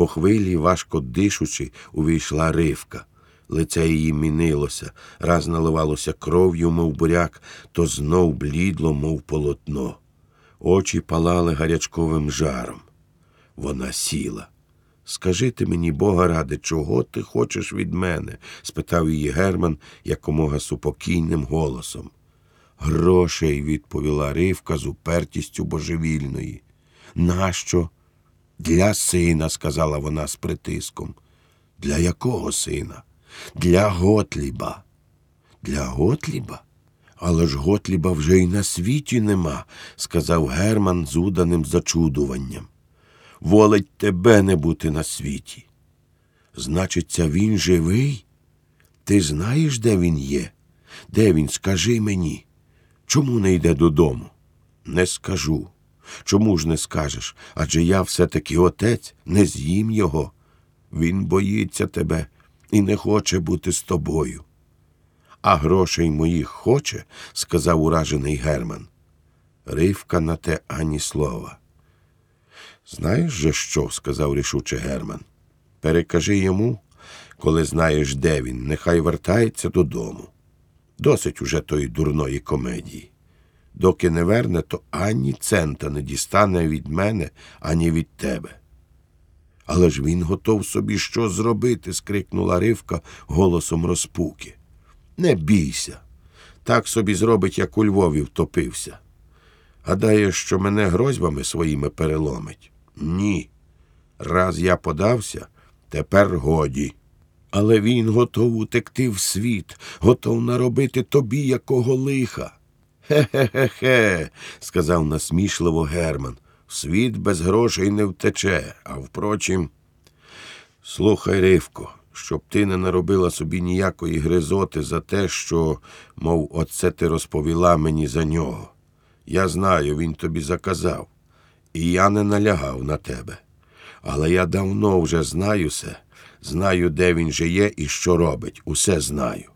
По хвилі, важко дишучи, увійшла ривка. Лице її мінилося, раз наливалося кров'ю, мов буряк, то знов блідло, мов полотно. Очі палали гарячковим жаром. Вона сіла. Скажи ти мені, Бога ради, чого ти хочеш від мене? спитав її Герман якомога супокійним голосом. Грошей, відповіла Ривка з упертістю божевільної. Нащо? Для сина, сказала вона з притиском. Для якого сина? Для Готліба. Для Готліба? Але ж Готліба вже й на світі нема, сказав Герман з уданим зачудуванням. Волить тебе не бути на світі. Значиться, він живий? Ти знаєш, де він є? Де він, скажи мені? Чому не йде додому? Не скажу. Чому ж не скажеш? Адже я все-таки отець, не з'їм його. Він боїться тебе і не хоче бути з тобою. А грошей моїх хоче, сказав уражений Герман. Ривка на те ані слова. Знаєш же що? сказав рішуче Герман. Перекажи йому, коли знаєш, де він, нехай вертається додому. Досить уже тої дурної комедії. Доки не верне, то ані цента не дістане від мене, ані від тебе. Але ж він готов собі що зробити, скрикнула Ривка голосом розпуки. Не бійся. Так собі зробить, як у Львові втопився. Гадаєш, що мене грозьбами своїми переломить? Ні. Раз я подався, тепер годі. Але він готов утекти в світ, готов наробити тобі якого лиха. Хе-хе-хе, сказав насмішливо Герман. Світ без грошей не втече, а впрочем. Слухай, Ривко, щоб ти не наробила собі ніякої гризоти за те, що, мов, оце ти розповіла мені за нього. Я знаю, він тобі заказав, і я не налягав на тебе. Але я давно вже знаю все, знаю, де він же є і що робить, усе знаю.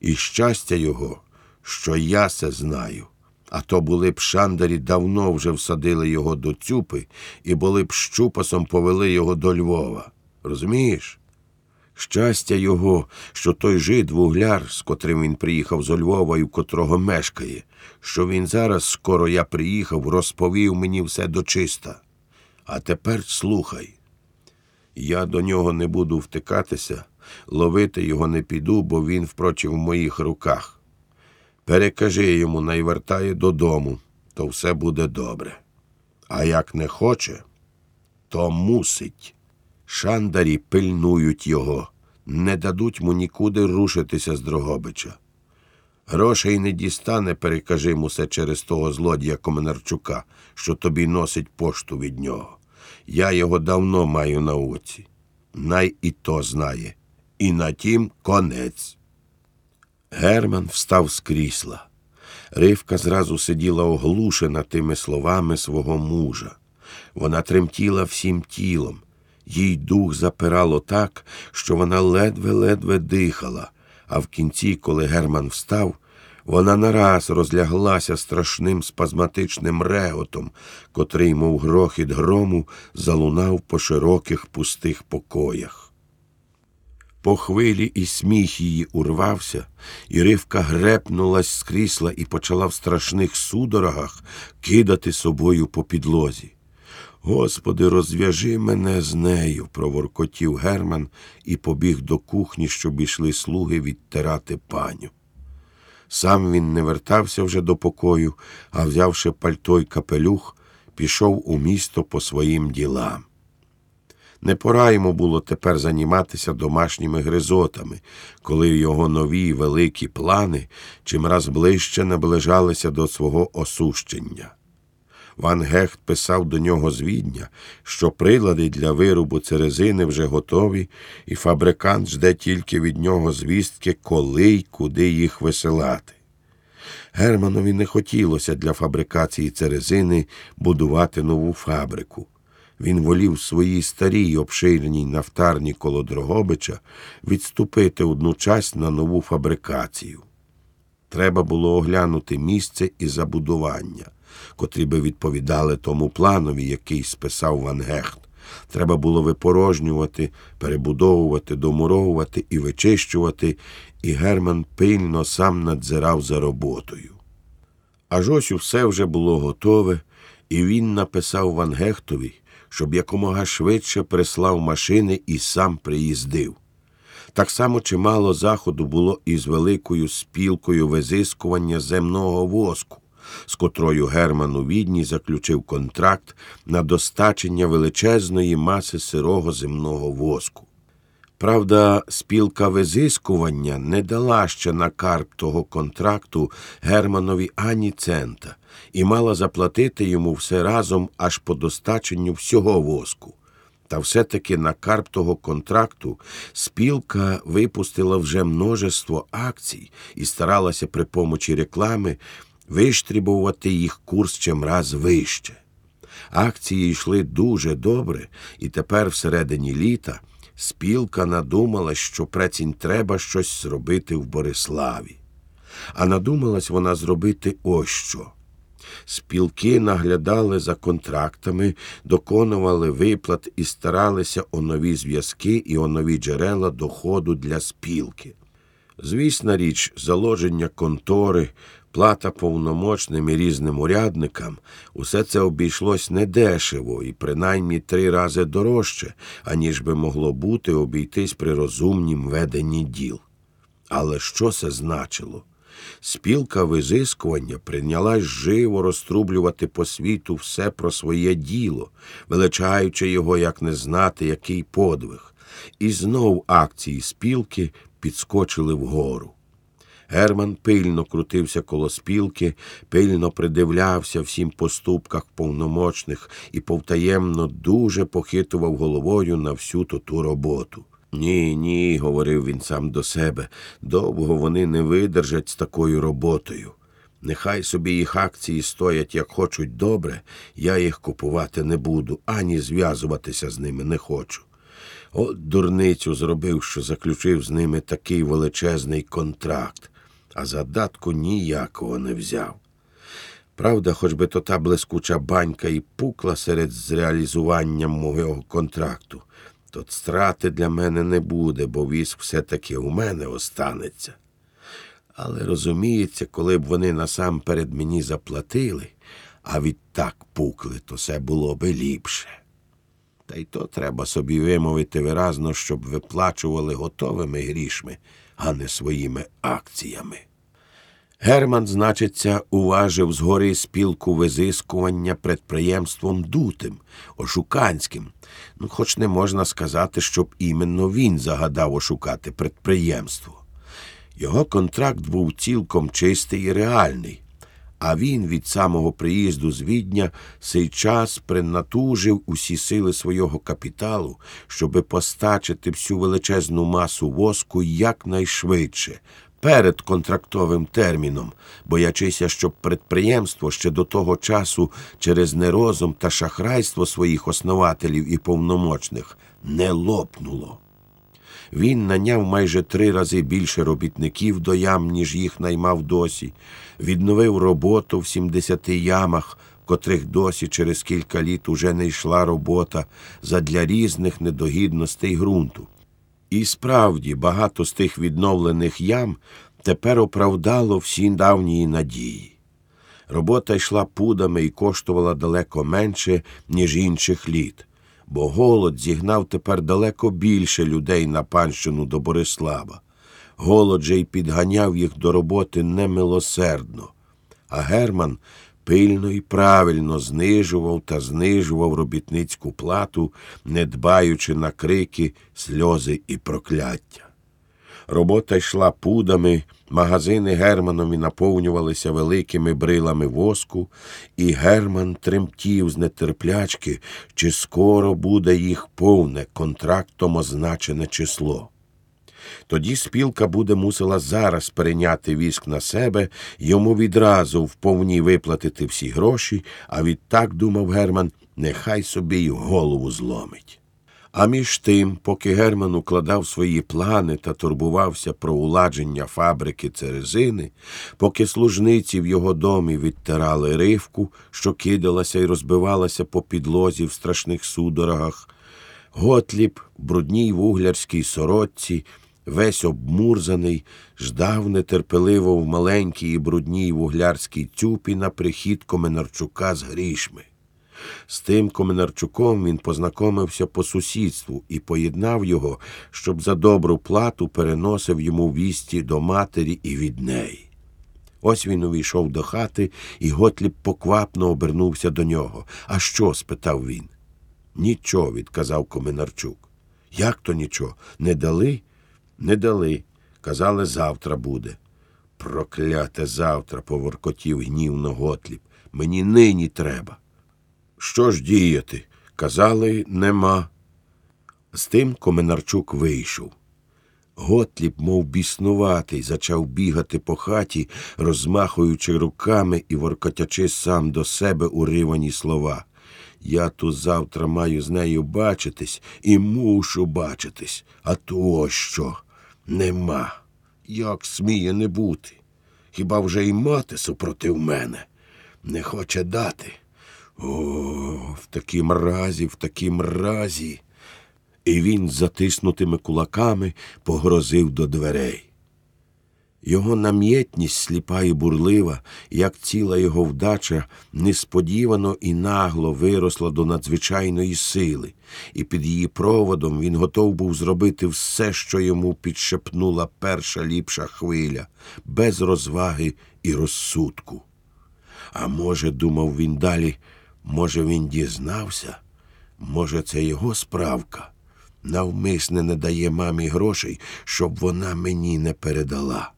І щастя його, що я це знаю. А то були б шандарі давно вже всадили його до цюпи і були б щупасом повели його до Львова. Розумієш? Щастя його, що той жид вугляр, з котрим він приїхав з Львова і в котрого мешкає, що він зараз, скоро я приїхав, розповів мені все дочиста. А тепер слухай. Я до нього не буду втикатися, ловити його не піду, бо він, впрочем, в моїх руках. Перекажи йому, най вертає додому, то все буде добре. А як не хоче, то мусить. Шандарі пильнують його, не дадуть му нікуди рушитися з Дрогобича. Грошей не дістане, перекажи мусе через того злодія Коменарчука, що тобі носить пошту від нього. Я його давно маю на оці. Най і то знає. І на тім конець. Герман встав з крісла. Ривка зразу сиділа оглушена тими словами свого мужа. Вона тремтіла всім тілом. Їй дух запирало так, що вона ледве-ледве дихала, а в кінці, коли Герман встав, вона нараз розляглася страшним спазматичним реготом, котрий, мов грохіт грому, залунав по широких пустих покоях. По хвилі і сміх її урвався, і ривка грепнулась з крісла і почала в страшних судорогах кидати собою по підлозі. Господи, розв'яжи мене з нею, проворкотів Герман і побіг до кухні, щоб ішли слуги відтирати паню. Сам він не вертався вже до покою, а взявши пальто й капелюх, пішов у місто по своїм ділам. Не пора йому було тепер займатися домашніми гризотами, коли його нові великі плани чимраз ближче наближалися до свого осущення. Ван Гехт писав до нього з Відня, що прилади для виробу церезини вже готові, і фабрикант жде тільки від нього звістки, коли й куди їх висилати. Германові не хотілося для фабрикації церезини будувати нову фабрику. Він волів своїй старій обширній нафтарні коло Дрогобича відступити одну часть на нову фабрикацію. Треба було оглянути місце і забудування, котрі би відповідали тому планові, який списав Ван Гехт, Треба було випорожнювати, перебудовувати, домуровувати і вичищувати, і Герман пильно сам надзирав за роботою. Аж ось усе вже було готове, і він написав Ван Гехтові, щоб якомога швидше прислав машини і сам приїздив. Так само чимало заходу було і з великою спілкою визискування земного воску, з котрою Герман у Відні заключив контракт на достачення величезної маси сирого земного воску. Правда, спілка визискування не дала ще на карп того контракту Германові ані цента і мала заплатити йому все разом аж по достаченню всього воску. Та все-таки на карп того контракту спілка випустила вже множество акцій і старалася при помочі реклами виштрібувати їх курс чимраз вище. Акції йшли дуже добре, і тепер, всередині літа, спілка надумала, що прецінь треба щось зробити в Бориславі. А надумалась вона зробити ось що. Спілки наглядали за контрактами, доконували виплат і старалися о нові зв'язки і о нові джерела доходу для спілки. Звісна річ, заложення контори, плата повномочним і різним урядникам, усе це обійшлось недешево і принаймні три рази дорожче, аніж би могло бути обійтись при розумнім веденні діл. Але що це значило? Спілка визискування прийнялась живо розтрублювати по світу все про своє діло, величаючи його, як не знати, який подвиг. І знов акції спілки підскочили вгору. Герман пильно крутився коло спілки, пильно придивлявся всім поступках повномочних і повтаємно дуже похитував головою на всю ту ту роботу. Ні, ні, говорив він сам до себе, довго вони не видержать з такою роботою. Нехай собі їх акції стоять, як хочуть добре, я їх купувати не буду, ані зв'язуватися з ними не хочу. От дурницю зробив, що заключив з ними такий величезний контракт, а задатку ніякого не взяв. Правда, хоч би то та блискуча банька і пукла серед з реалізуванням мого контракту, то страти для мене не буде, бо віск все-таки у мене останеться. Але розуміється, коли б вони насамперед мені заплатили, а відтак пукли, то все було би ліпше. Та й то треба собі вимовити виразно, щоб виплачували готовими грішми, а не своїми акціями. Герман, значиться, уважив згори спілку визискування предприємством дутим, ошуканським. Ну, хоч не можна сказати, щоб іменно він загадав ошукати предприємство. Його контракт був цілком чистий і реальний, а він від самого приїзду з Відня цей час принатужив усі сили свого капіталу, щоби постачити всю величезну масу воску якнайшвидше, перед контрактовим терміном, боячися, щоб підприємство ще до того часу через нерозум та шахрайство своїх основателів і повномочних не лопнуло. Він наняв майже три рази більше робітників до ям, ніж їх наймав досі, відновив роботу в 70 ямах, котрих досі через кілька літ уже не йшла робота задля різних недогідностей ґрунту. І справді багато з тих відновлених ям тепер оправдало всі давнії надії. Робота йшла пудами і коштувала далеко менше, ніж інших літ, бо голод зігнав тепер далеко більше людей на панщину до Борислава. Голод же й підганяв їх до роботи немилосердно. А Герман пильно і правильно знижував та знижував робітницьку плату, не дбаючи на крики, сльози і прокляття. Робота йшла пудами, магазини Германові наповнювалися великими брилами воску, і Герман тремтів з нетерплячки, чи скоро буде їх повне контрактом означене число. Тоді спілка буде мусила зараз перейняти віск на себе, йому відразу вповні виплатити всі гроші, а відтак, думав Герман, нехай собі й голову зломить. А між тим, поки Герман укладав свої плани та турбувався про уладження фабрики церезини, поки служниці в його домі відтирали ривку, що кидалася і розбивалася по підлозі в страшних судорогах, Готліб, брудній вуглярській сорочці, весь обмурзаний, ждав нетерпеливо в маленькій і брудній вуглярській цюпі на прихід Коменарчука з грішми. З тим Коменарчуком він познайомився по сусідству і поєднав його, щоб за добру плату переносив йому вісті до матері і від неї. Ось він увійшов до хати, і Готліб поквапно обернувся до нього. А що? спитав він. Нічого, відказав Коменарчук. Як то нічого? Не дали? Не дали. Казали, завтра буде. Прокляте завтра, поворкотів гнівно Готліб. Мені нині треба. Що ж діяти? Казали, нема. З тим Коменарчук вийшов. Готліб, мов біснуватий, зачав бігати по хаті, розмахуючи руками і воркотячи сам до себе уривані слова. Я ту завтра маю з нею бачитись і мушу бачитись, а то що нема. Як сміє не бути? Хіба вже й мати супротив мене? Не хоче дати. О, в такім разі, в такім разі. І він затиснутими кулаками погрозив до дверей. Його нам'єтність сліпа і бурлива, як ціла його вдача, несподівано і нагло виросла до надзвичайної сили, і під її проводом він готов був зробити все, що йому підшепнула перша ліпша хвиля, без розваги і розсудку. А може, думав він далі, може, він дізнався, може, це його справка. Навмисне не дає мамі грошей, щоб вона мені не передала.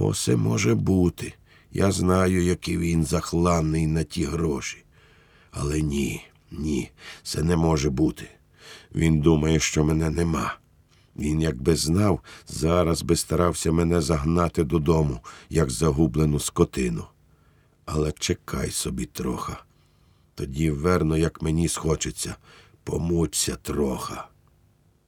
Осе може бути. Я знаю, який він захланний на ті гроші. Але ні, ні, це не може бути. Він думає, що мене нема. Він, якби знав, зараз би старався мене загнати додому, як загублену скотину. Але чекай собі троха. Тоді верно, як мені схочеться, помучся троха.